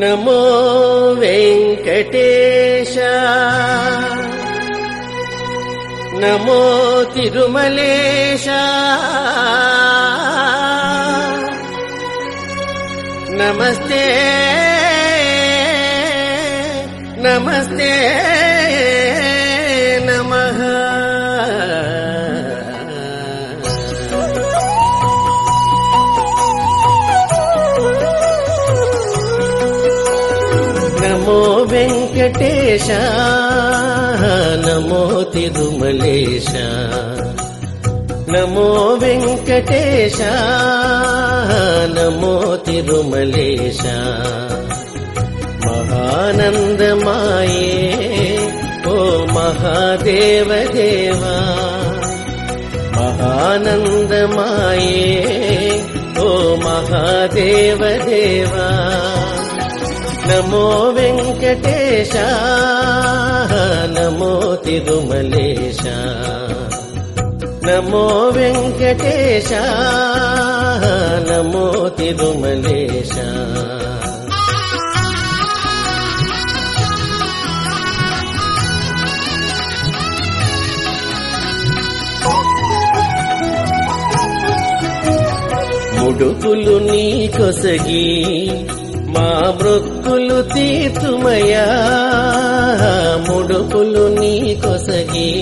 నమో వెంకటేశ నమో తిరుమలేశ నమస్తే నమస్తే टेशा नमोति रुमलेशा नमो वेङ्कटेश नमोति रुमलेशा महानन्द माये ओ महादेवदेवा महानन्द माये ओ महादेवदेवा నమో వెంకటేశ నమో తిరుమలేశ. నమో వెంకటేశ నమో తిరుమలేశ. ముడుకులు నీ కొసగి మా మృక్కులు తీర్చుమయా ముడుకులు నీ కొసగి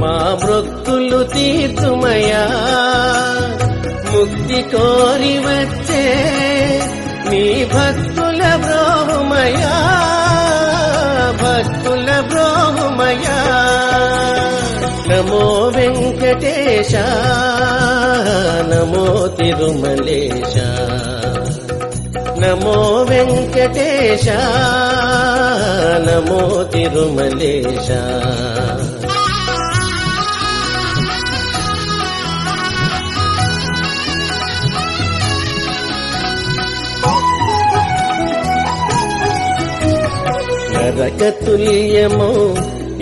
మా మృక్కులు తీర్చుమయా ముక్తి కోరి వచ్చే నీ భక్తుల బ్రోహుమయా భక్తుల బ్రోహుమయా నమో వెంకటేశ నమో తిరుమలేశ. నమో వెంకటేశ నమో తిరుమలేశ. నరకతుల్యమో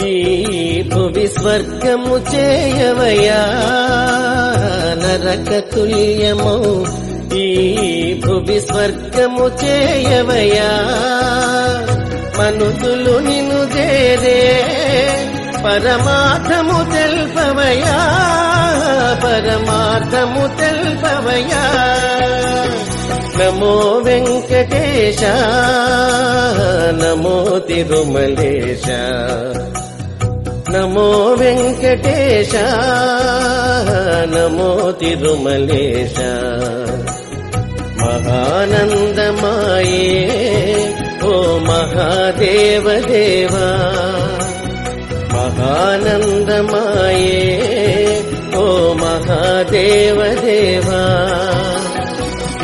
ఈ భువి స్వర్గము చేయవయా? నరకతుల్యము భువి స్వర్గము చేయవయా? మనుతులు నిన్ను చేరే పరమార్థము తెల్పవయా? పరమార్థము తెల్పవయా? నమో వెంకటేశ నమో తిరుమలేశ నమో వెంకటేశ నమో తిరుమలేశ. మహానందమాయే ఓ మహాదేవదేవా మహానందమాయే. ఓ మహాదేవదేవా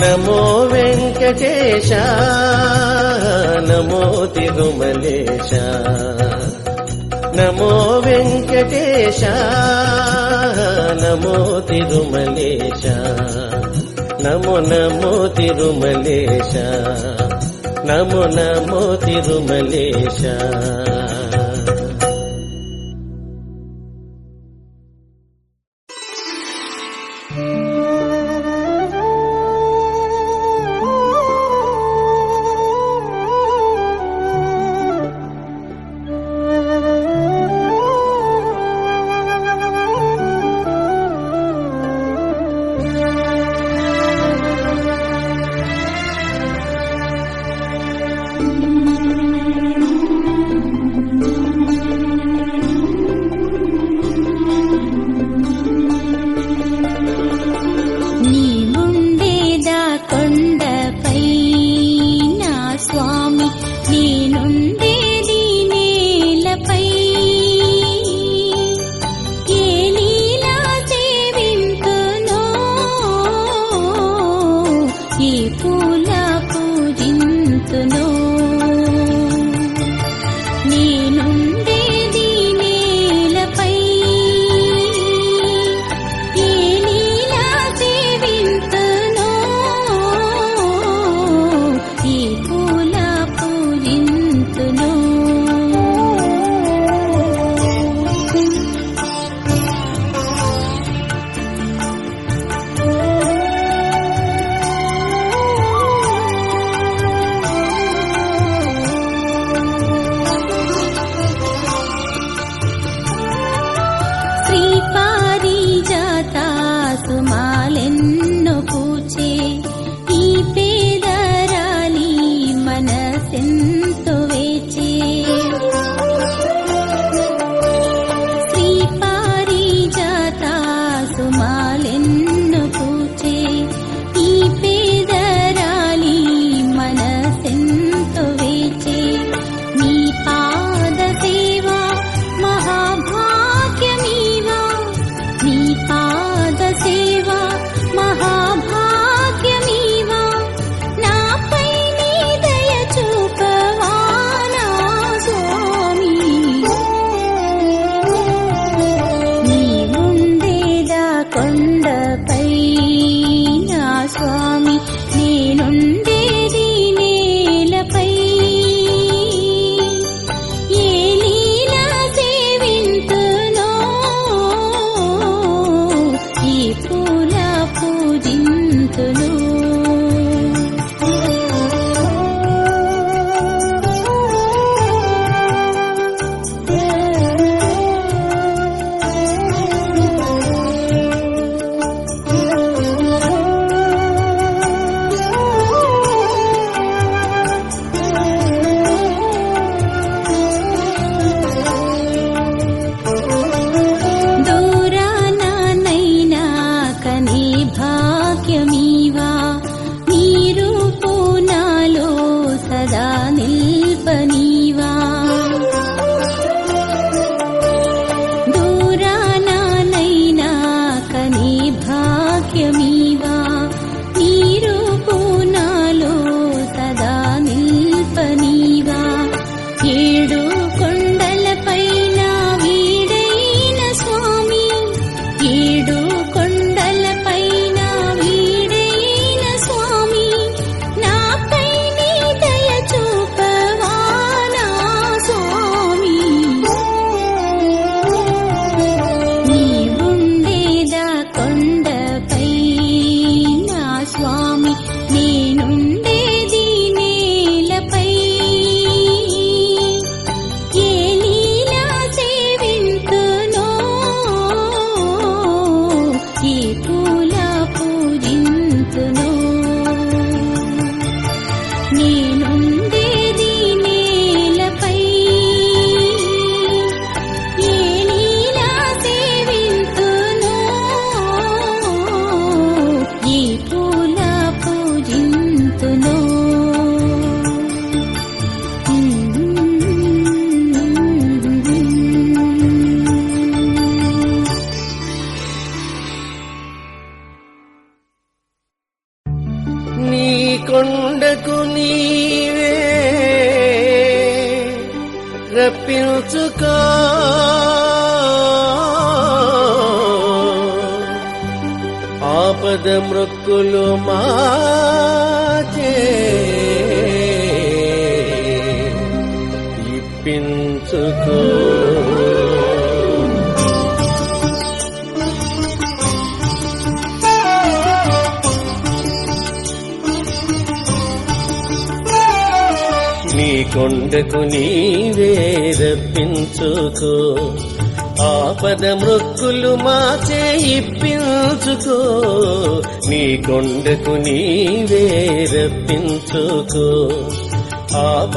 నమో వెంకటేశ నమో తిరుమలేశ. నమో వెంకటేశ నమో తిరుమలేశ. నమో నమో తిరుమలేశ. నమో నమో తిరుమలేశ.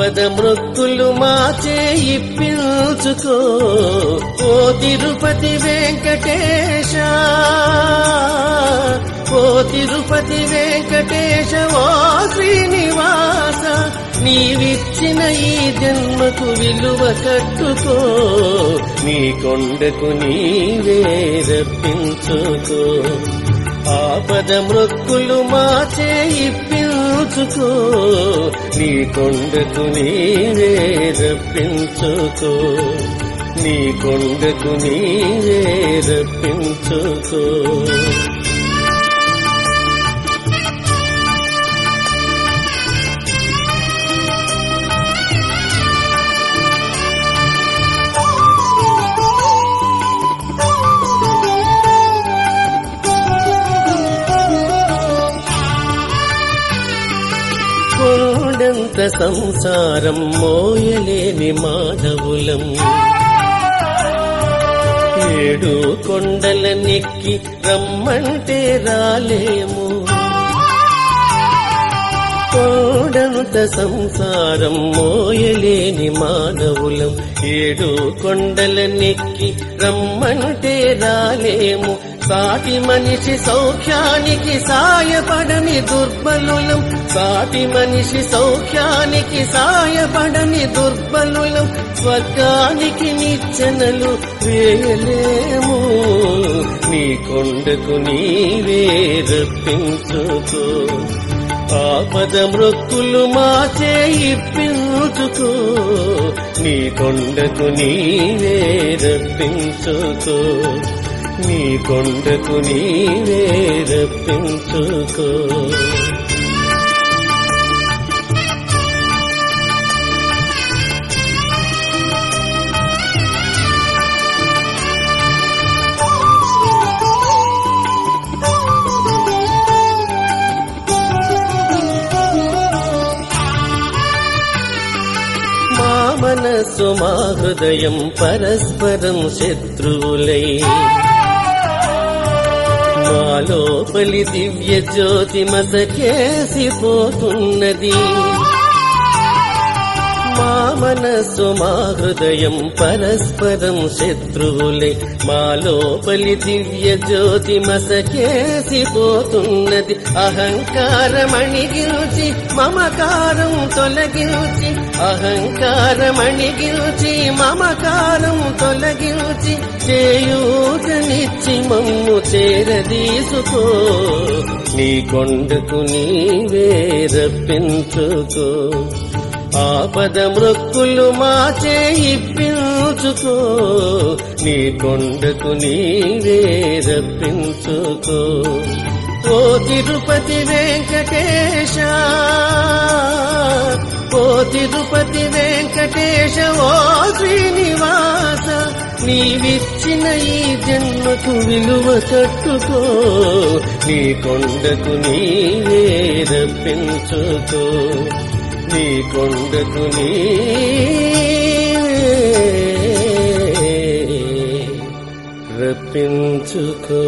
పదమృక్కులు మాచే ఇప్పించుకో. ఓ తిరుపతి వెంకటేశ ఓ తిరుపతి వెంకటేశ ఓ శ్రీనివాస నీవిచ్చిన ఈ జన్మకు విలువ కట్టుకో. నీ కొండకు నీవే రప్పించుకో. ఆపద మృక్కులు మాచే ఇప్పించుకో పంచుకో నీ కొండకు నీవే రప్పించుకో నీ కొండకు నీవే రప్పించుకో కొండంత సంసారం మోయలేని మాధవులం. ఏడు కొండల నెక్కి రమ్మంటే రాలేము. కొండంత సంసారం మోయలేని మానవులం ఏడు కొండల నెక్కి రమ్మంటే రాలేము. సాటి మనిషి సౌఖ్యానికి సాయపడని దుర్బలులం. సాటి మనిషి సౌఖ్యానికి సాయపడని దుర్బలులం. స్వర్గానికి నిచ్చెనలు వేయలేము. నీ కొండకు నీవే రప్పించుకో. ఆపద మృక్కులు మాచే ఇప్పించుకో. నీ కొండకు నీవే రప్పించుకో. నీ కొండకు నీవే రప్పించుకో మా మనస్సు మా హృదయం పరస్పరం శత్రువులై మా లోపలి దివ్య జ్యోతి మసకేసిపోతున్నది మా మనస్సు మా హృదయం పరస్పరం శత్రువులే. మా లోపలి దివ్య జ్యోతి మసకేసిపోతున్నది. అహంకారమణిగిల్చి మమకారం తొలగించి అహంకారమణిగిల్చి మమకారం తొలగించి చేయూతనిచ్చి మమ్ము చేరదీసుకో. నీ కొండకు నీవే రప్పించుకో. ఆపద మృక్కులు మాచే ఇప్పించుకో నీ కొండకు నీవే రప్పించుకో. ఓ తిరుపతి వెంకటేశ ఓ తిరుపతి వెంకటేశ ఓ శ్రీనివాస నీవిచ్చిన ఈ జన్మకు విలువ కట్టుకో నీ కొండకు నీవే రప్పించుకో. నీ కొండకు నీ. రప్పించుకో.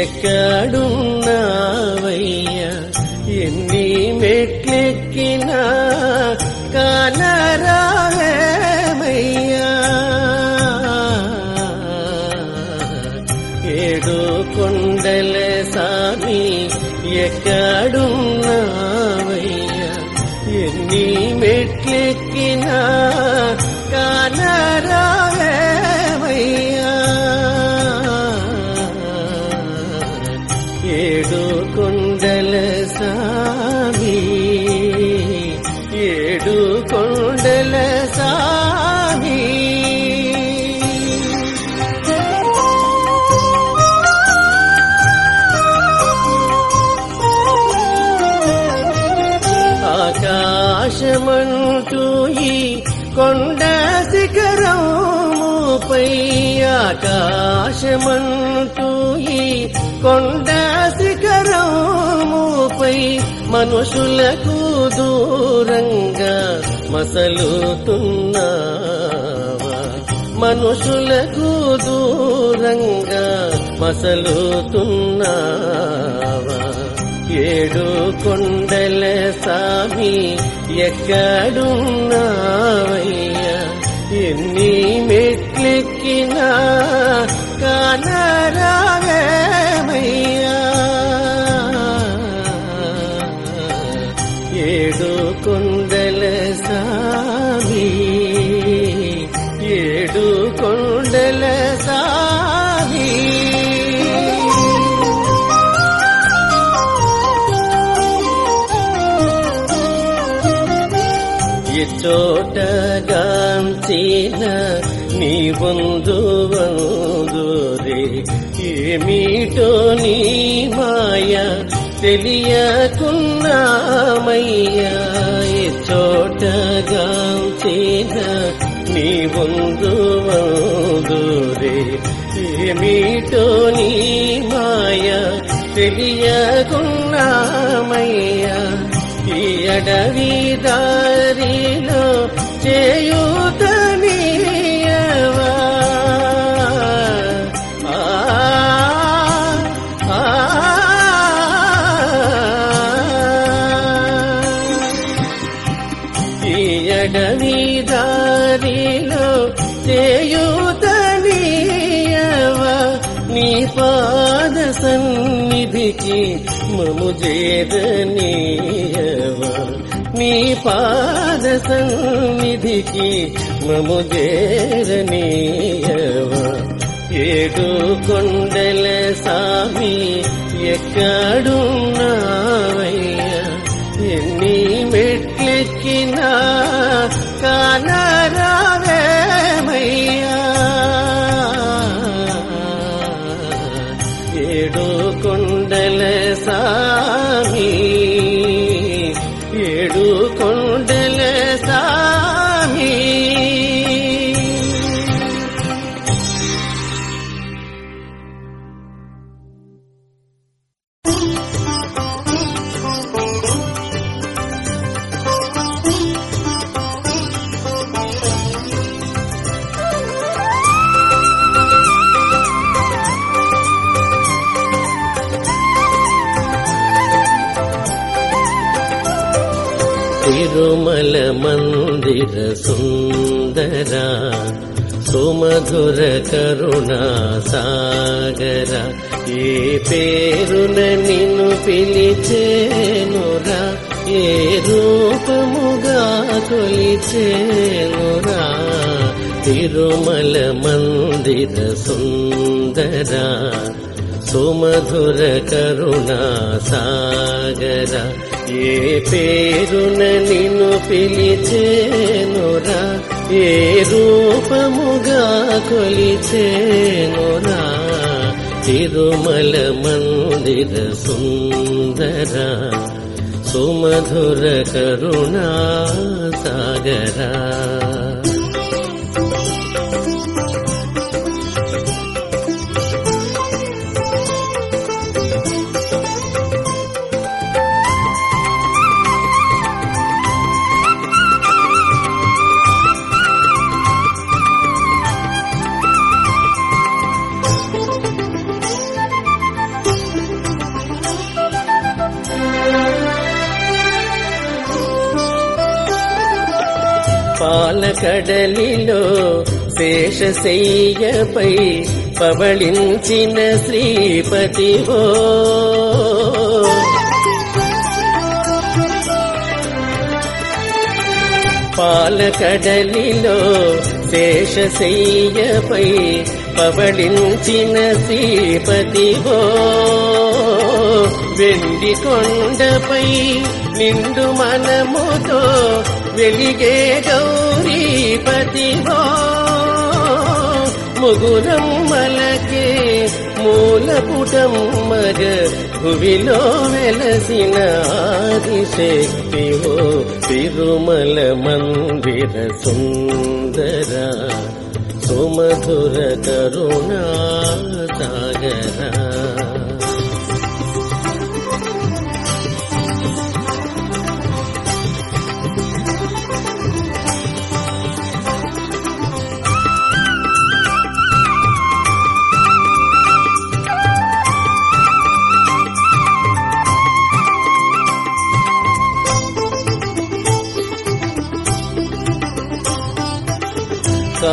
ఎక్కడున్నావయ్యా ఆకాశమంటూ ఈ కొండ శిఖరముపై మనుషులకు దూరంగా మసలుతున్నావా? మనుషులకు దూరంగా మసలుతున్నావా? ఏడు కొండల సామి ఎక్కడున్నావయ్యా? ఎన్ని మెట్లెక్కినా కానరావేమయ్యా ఏడు కొండల సామి ఏడు కొండల సామి. చోటగాంచిన నీ వందు ఏమిటో నీ మాయ తెలియకున్నామయ్యా. చోటగాంచిన నీ వందు వందురే ఏమిటో నీ మాయ తెలియకున్నామయ్యా. ఈ అడవి దారిలో చేయూతనీయవా చేరనీయవా నీ పాద సన్నిధికి మము చేరనీయవా ఏడు కొండల సామి ఎక్కడున్నావయ్యా? ఎన్ని మెట్లెక్కినా కా మధుర కరుణా సాగర. ఏ పేరున నిన్ను పిలిచేనురా ఏ రూపముగా కొలిచేనురా తిరుమల మందిర సుందర సుమధుర కరుణా సాగర. ఏ పేరున నిన్ను పిలిచేనురా ఏ రూపముగా కొలిచేనురా తిరుమల మందిర సుందర సుమధుర కరుణా సాగరా. పాలకడలిలో శేషశయ్యపై పవళించిన శ్రీపతివో పాలకడలిలో శేషశయ్యపై పవళించిన శ్రీపతివో వెండి కొండపై నిండు మనముతో వెలిగే గౌరీపతివో ముగురమ్మలకే మూలపుటం మగ భువిలో వెలసిన ఆదిశక్తివో తిరుమల మందిర సుందర సుమధుర కరుణా సాగరా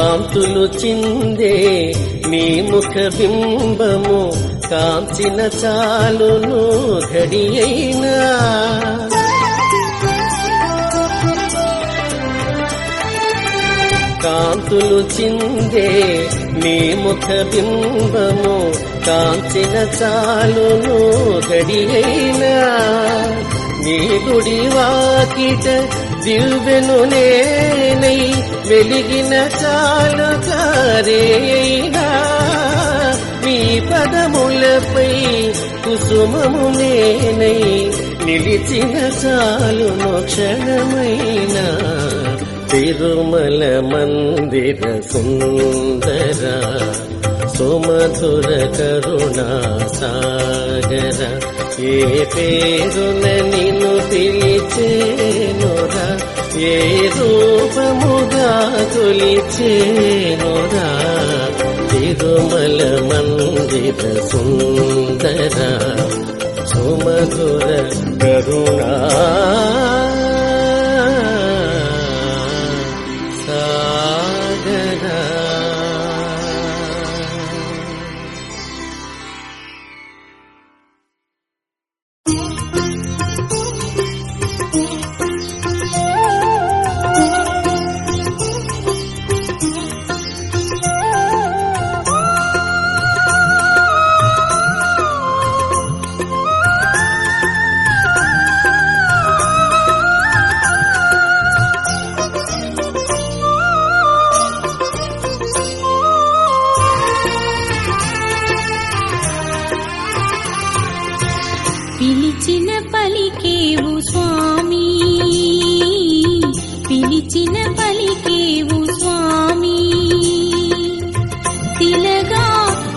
కాంతులు చిందే మీ ముఖ బింబము కాంచిన చాలును ఘడి అయినా. కాంతులు చిందే మీ ముఖ బింబము కాంచిన చాలును గడి అయినా. నీ గుడి వాకిట దివ్వెను నేనై వెలిగిన చాలు కారేనా పదములపై కుసుమము నేనై నిలిచిన చాలు మోక్షణమైనా తిరుమల మందిర సుందర సుమధుర కరుణా సాగర ఏ పేరున నిన్ను పిలిచేనురా. ఏ రూపముగా తొలిచేనురా? తిరుమల మందిర సుందర సుమధుర కరుణా. శిలగా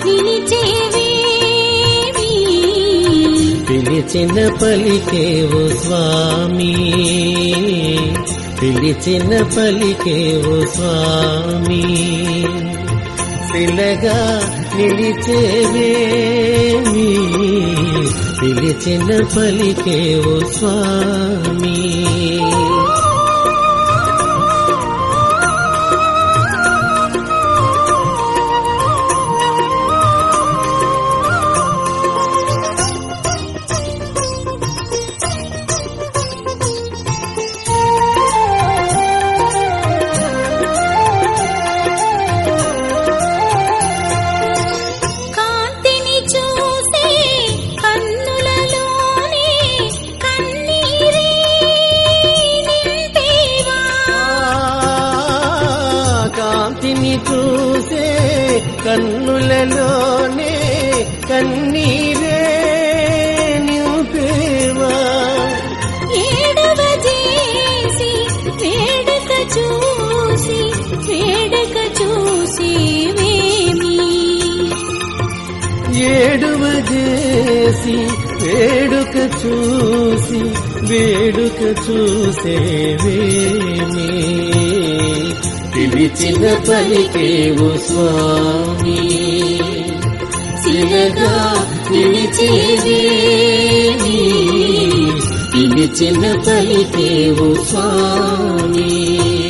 నిలిచేవేవి పిలిచిన పలికేవు స్వామి. పిలిచిన పలికేవు స్వామి. పిలగా నిలిచేవేమి పిలిచిన పలికేవు స్వామి. చేసి వేడుక చూసి వేడుక చూసేవేమి? పిలిచిన పలికేవు స్వామి. చిన్నగా నిలిచేవేమి పిలిచిన పలికేవు స్వామి.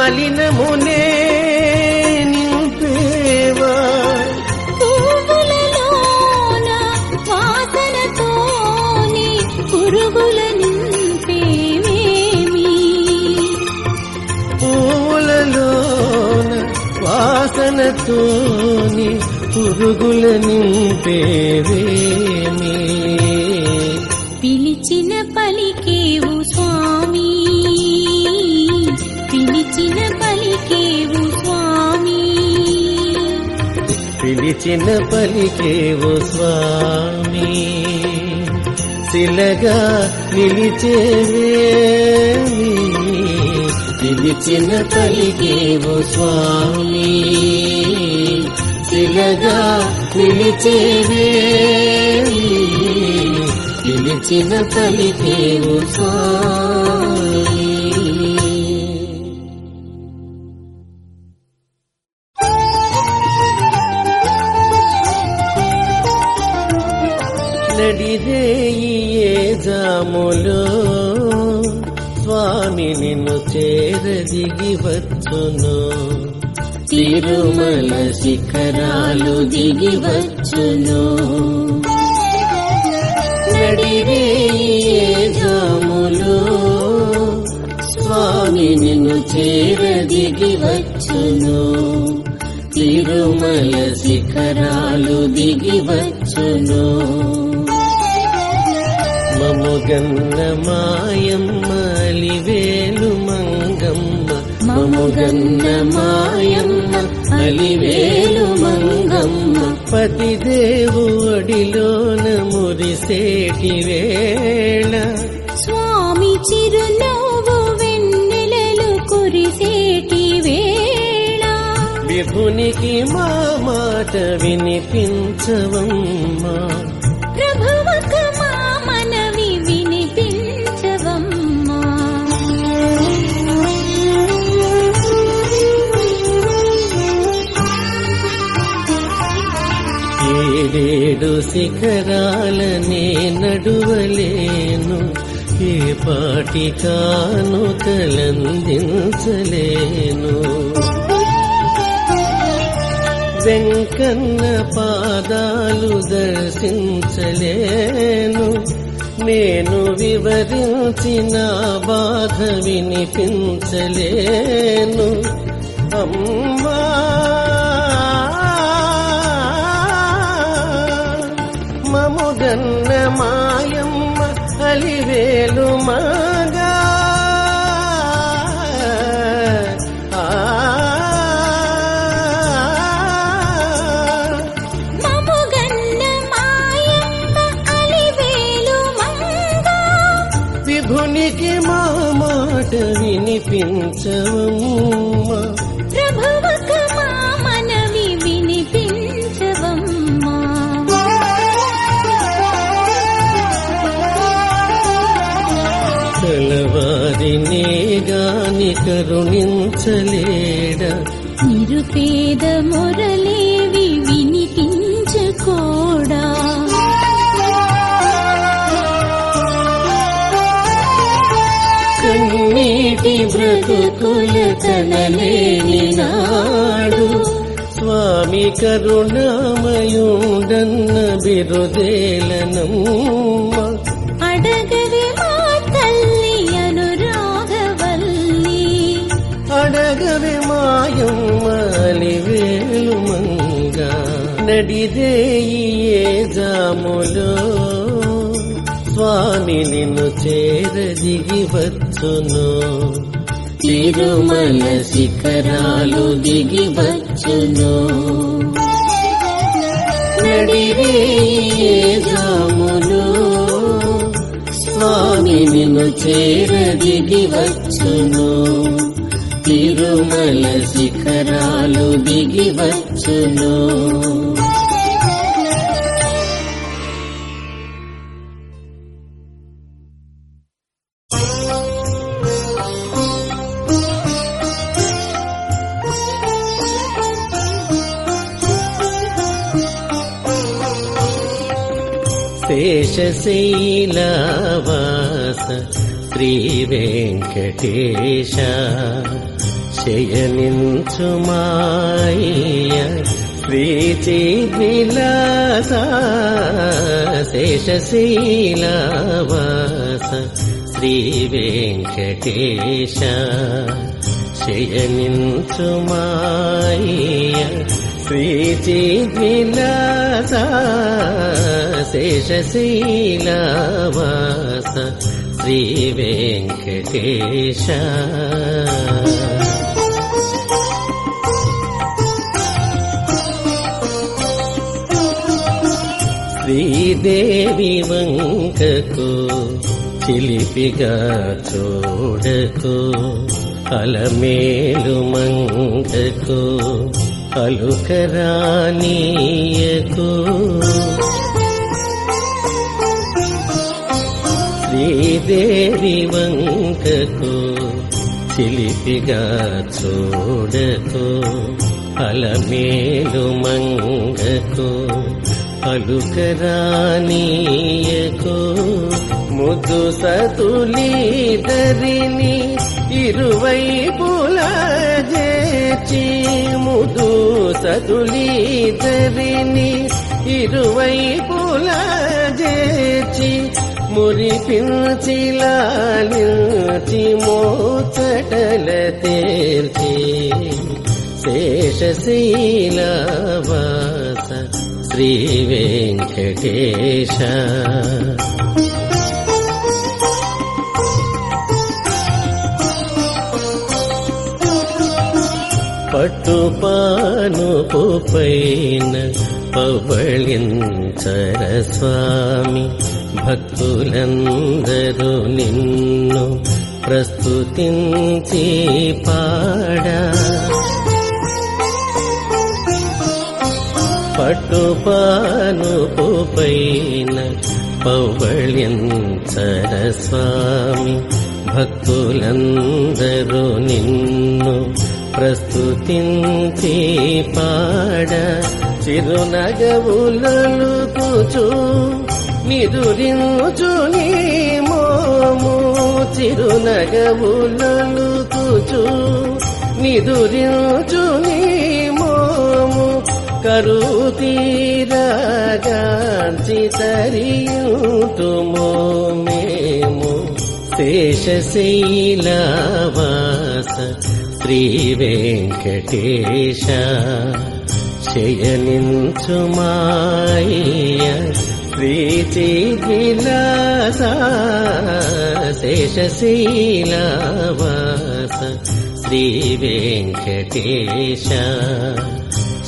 మలినమునే నింపేవా? పువ్వులలోన వాసనతోని పురుగుల నింపేవేమి పూలలోన వాసనతోని పురుగుల నింపేవేమి పిలిచిన పలికేవు స్వామి. శిలగా నిలిచేవేమి పిలిచిన పలికేవు స్వామి. శిలగా నిలిచేవేమి పిలిచిన పలికేవు స్వామి. తిరుమల శిఖరాలు దిగి వచ్చును నడిరేయే స్వామి నిన్ను చేరదిగి వచ్చును తిరుమల శిఖరాలు దిగి వచ్చును మముగన్న మాయమ్మ అలివేలు మంగమ్మ. మముగన్న మాయమ్మ అలివేలు మంగమ్మ పతిదేవు ఒడిలోన మురిసేటి వేళ. స్వామి చిరునవ్వు వెన్నెలలు కురిసేటి వేళ. విభునికి మా మాట వినిపించవమ్మా. ఏడు శిఖరాలనే నడువలేను. ఏ పాటికాను కలందించలేను వెంకన్న పాదాలు దర్శించలేను. నేను వివరించిన బాధ వినిపించలేను. అమ్మ మముగన్న మాయమ్మ అలివేలు మంగా. విభునికి మా మాట వినిపించవమ్మా. కరుణించలేడా నిరుపేద మొరలేవి వినిపించకోడా? కన్నీటి బ్రతుకుల తనలేని నాడు స్వామి కరుణామయుండన్న బిరుదేలనమ్మ. నడిదేయే జాములు. స్వామి నిన్ను చేరదిగి వచ్చును తిరుమల శిఖరాలు దిగి వచ్చును నడిరేయే జాములు. స్వామి నిన్ను చేరదిగి వచ్చును తిరుమల శిఖరాలు దిగి వచ్చును శేషశైలవాస శ్రీ వెంకటేశ శయనించుమాయ శ్రీచి విలాస శేషశీలవాస శ్రీ వెంకటేశ శయనించుమాయ శ్రీచి విలాస శేషశీలవాస శ్రీ వెంకటేశ శ్రీదేవి వంకకు చిలిపిగా చూడకు. అలమేలు మంగకు అలుకరానీయకు. శ్రీదేవి వంకకు చిలిపిగా చూడకు. అలమేలు మంగకు అలుకరానీయకు ముద్దు సతులీదరిని ఇరువైపులా చేచి ముదు సతులీదరిని ఇరువైపులా చేచి మురిపించి లాలించి మోచటల తేర్చి శేషశీలవా శ్రీ వెంకటేశ. పట్టుపానుపు పైన పవళించర స్వామి భక్తులందరూ నిన్ను ప్రస్తుతించి పాడా. పట్టుపానుపు పైన పౌవళ్యంచర స్వామి భక్తులందరూ నిన్ను ప్రస్తుతించి పాడ చిరునగవులలుకుచు నిదురించు నీ మోము. చిరునగవులలుకుచు నిదురించు నీ करुतीरगाञ्चितरियुतुमो तु मे मो शेष शिवेंकेशनि चुमाय श्रीतिलसा शेष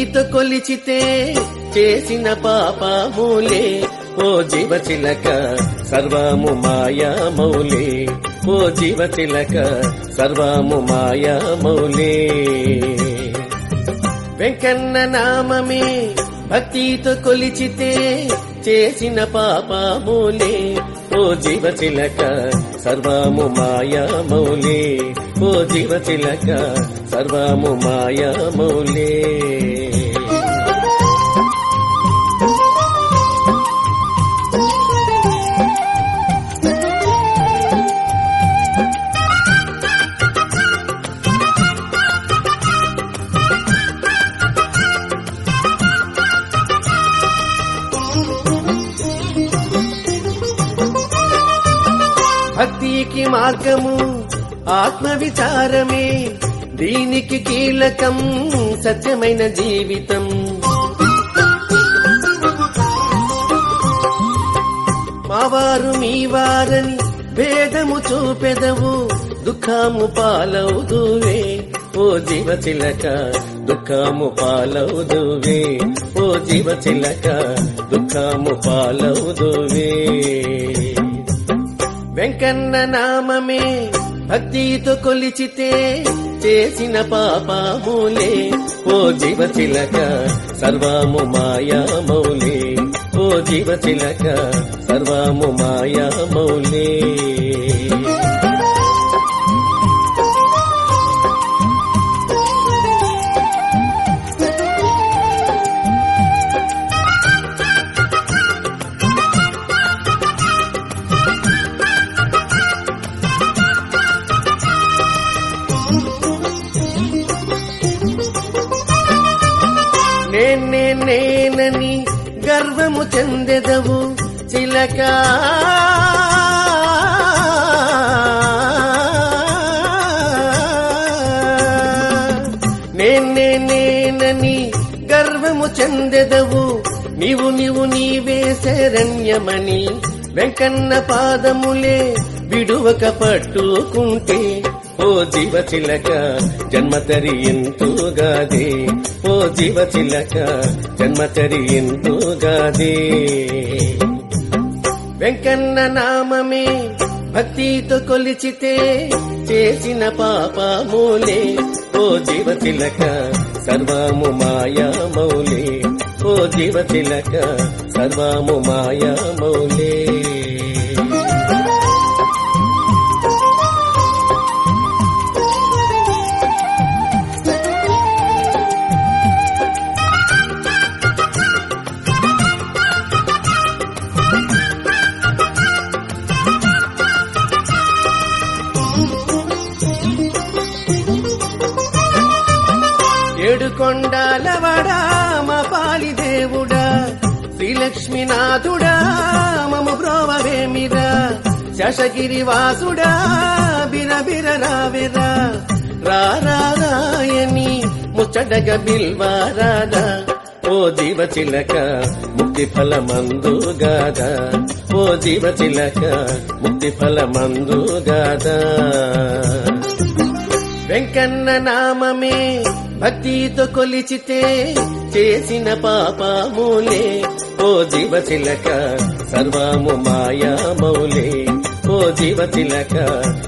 నీతో కొలిచితే చేసిన పాపములే. ఓ జీవ చిలక సర్వము మాయా మౌలే. ఓ జీవ చిలక సర్వము మాయా మౌలే. వెంకన్న నామమే భక్తితో కొలిచితే చేసిన పాపములే. ఓ జీవ చిలక సర్వము మాయా మౌలే. ఓ జీవ చిలక సర్వము మాయా మౌలే. మార్గము ఆత్మ విచారమే దీనికి కీలకం సత్యమైన జీవితం. మావారు మీ వారని భేదము చూపెదవు దుఃఖము పాలవుదువే. ఓ జీవ చిలక దుఃఖము పాలవుదువే. ఓ జీవ చిలక దుఃఖము పాలవుదువే. వెంకన్న నామమే భక్తితో కొలిచితే చేసిన పాపములే. ఓ జీవ చిలక సర్వము మాయామౌలే ఓ జీవ చిలక సర్వము మాయామౌలే చెందెదవు చిలక. నేనే నేనని గర్వము చెందెదవు. నీవు నీవు నీవే శరణ్యమని వెంకన్న పాదములే విడువక పట్టుకుంటే ఓ జీవ చిలక జన్మతరి ఎంతుగాదే ఓ జీవ చిలక జన్మతరి ఎంతుగాదే వెంకన్న నామమే భక్తితో కొలిచితే చేసిన పాపములే. ఓ జీవ చిలక సర్వము మాయా మౌలే. ఓ జీవ చిలక సర్వము మాయా మౌలే. నాథుడా మము బ్రోవవేమిరా శశగిరి వాసుడా బిరబిర రావిరా? రారాయని ముచ్చటగ బిల్వారాదా ఓ జీవ చిలక ముక్తి ఫలమందు గాదా. ఓ జీవ చిలక ముక్తి ఫలమందు గాదా. వెంకన్న నామమే భక్తితో కొలిచితే చేసిన పాపములే. ఓ జీవ చిలక సర్వము మాయా మౌలే. ఓ జీవ చిలక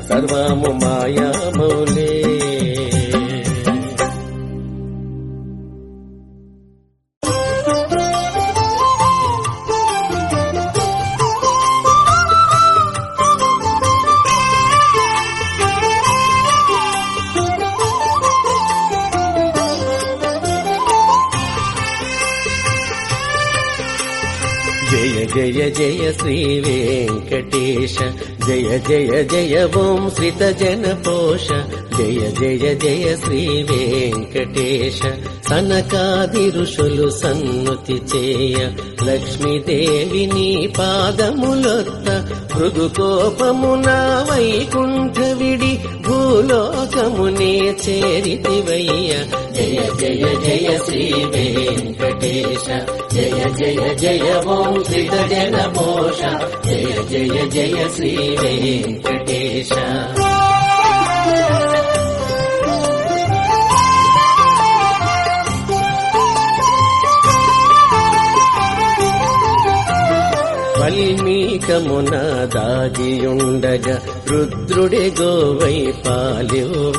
సర్వము మాయా మౌలే. జయ జయ శ్రీ వెంకటేశ జయ జయ జయ ఓం శ్రిత జన పోష జయ జయ జయ శ్రీ వెంకటేశ. సనకాది ఋషులు సన్నుతి చేయ లక్ష్మీదేవిని పాదములొత్త మృదు కోపమున వైకుంఠ విడి భూలోకమునే చేరితివయ్య. జయ జయ జయ శ్రీ వెంకటేశ. జయ జయ జయ ఓం శ్రీత జన పోష జయ జయ జయ శ్రీ వెంకటేశ. వల్మీకమున దాగియుండగా రుద్రుడి గోవై పాలివ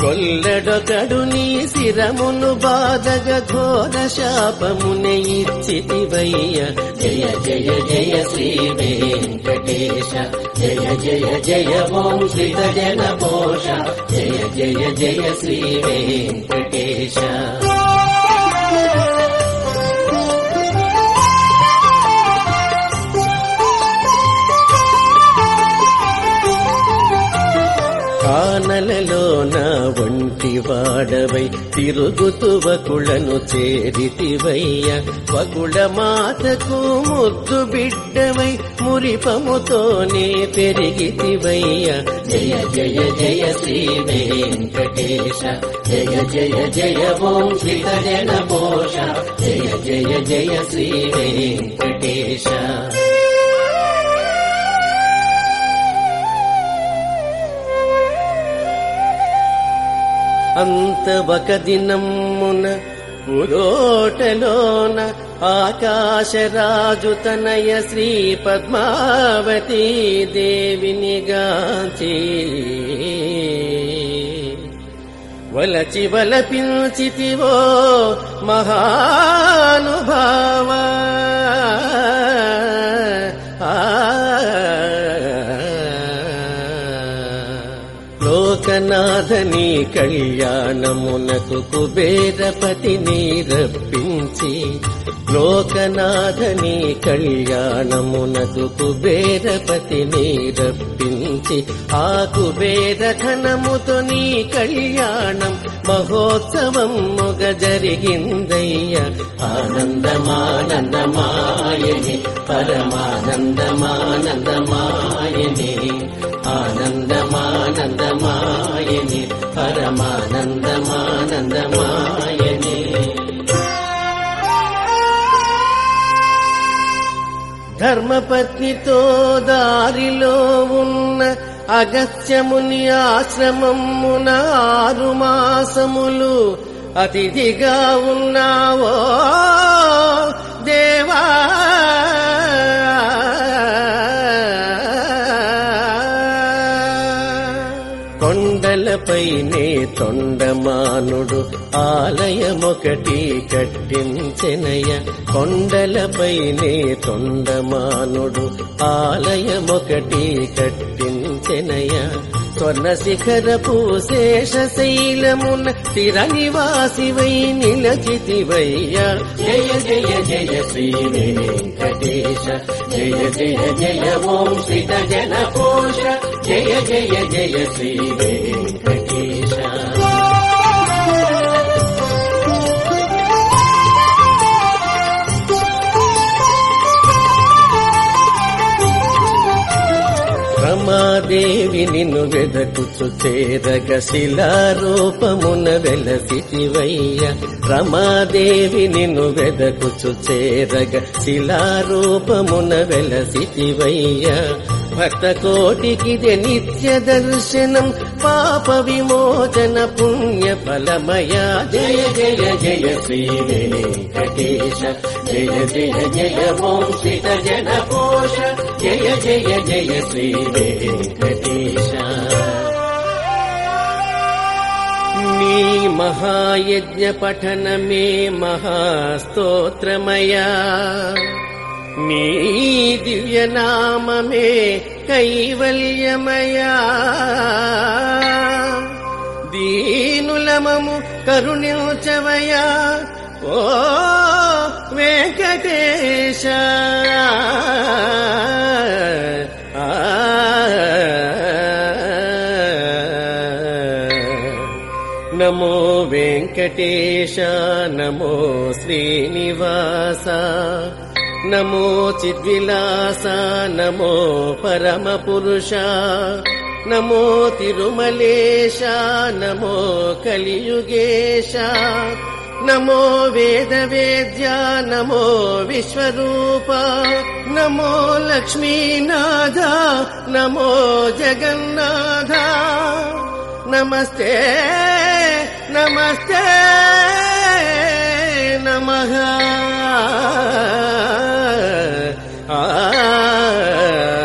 కొల్లడొకడు నీ శిరమును బాధగ ఘోర శాపమునే ఇచ్చితివయ్య. జయ జయ జయ శ్రీ వెంకటేశ. జయ జయ జయ ఓం శ్రీత జన పోష జయ జయ జయ శ్రీ వెంకటేశ. కానలలోన ఒంటి వాడవై తిరుగుతు వకుళను చేరితివయ్య. వకుళ మాతకు ముద్దు బిడ్డవై మురిపముతోనే పెరిగితివయ్య. జయ జయ జయ శ్రీ వెంకటేశ జయ జయ జయ వంశిత జన పోష జయ జయ జయ శ్రీ వెంకటేశ. అంత ఒక దినమ్మున పురోటలోన ఆకాశరాజు తనయ శ్రీ పద్మావతీ దేవినిగాంచి వలచి వలపించితివో మహానుభావ. లోకనాథని కళ్యాణమునకు కుబేరపతిని రప్పించి లోకనాథని కళ్యాణమునకు కుబేరపతిని రప్పించి ఆ కుబేర ధనముతో నీ కళ్యాణం మహోత్సవం మొగ జరిగిందయ్య ఆనందమానందమాయని పరమానందమానందమాయని ఆనంద పరమాయని పరమానందమానందమాయని. ధర్మపత్నితో దారిలో ఉన్న అగత్యముని ఆశ్రమమున ఆరు మాసములు అతిథిగా ఉన్నావో దేవా. కొండలపైనే తొండమానుడు ఆలయమొకటి కట్టించెనయ కొండలపైనే తొండమానుడు ఆలయమొకటి కట్టించెనయ స్వర్ణ శిఖరపు శేషశైలమున స్థిర నివాసివై నిలచితివయ్యా. జయ జయ జయ శ్రీ వెంకటేశ. జయ జయ జయ ఓం శ్రీ జన పోష జయ జయ జయ శ్రీ వెంకటేశ. రమాదేవి నిన్ను వెదకుచు చేరగ శిలారూపమున వెలసివయ్య రమాదేవి నిన్ను వెదకుచు చేరగ శిలారూపమున వెలసితివయ్య. भक्तकोटिकिदे नित्यदर्शनम् पापविमोचन पुण्यफलमया। जय जय जय श्रीरे कटेश जय जय जय वंशित जनकोश। जय जय जय श्रीरेटेश मे महायज्ञपठन मे महास्तोत्रमया। నీ మహాయజ్ఞ పఠనమే కైవల్యమయా. దీనులమము కరుణించవయా. ఓ వెంకటేశ. నమో వెంకటేశ నమో శ్రీనివాస. नमो चिद्विलासा नमो परमपुरुषा नमो तिरुमलेशा नमो कलियुगेशा नमो वेदवेद्या नमो विश्वरूपा नमो लक्ष्मीनाथ नमो जगन्नाथ। नमस्ते नमस्ते नमः। ஆ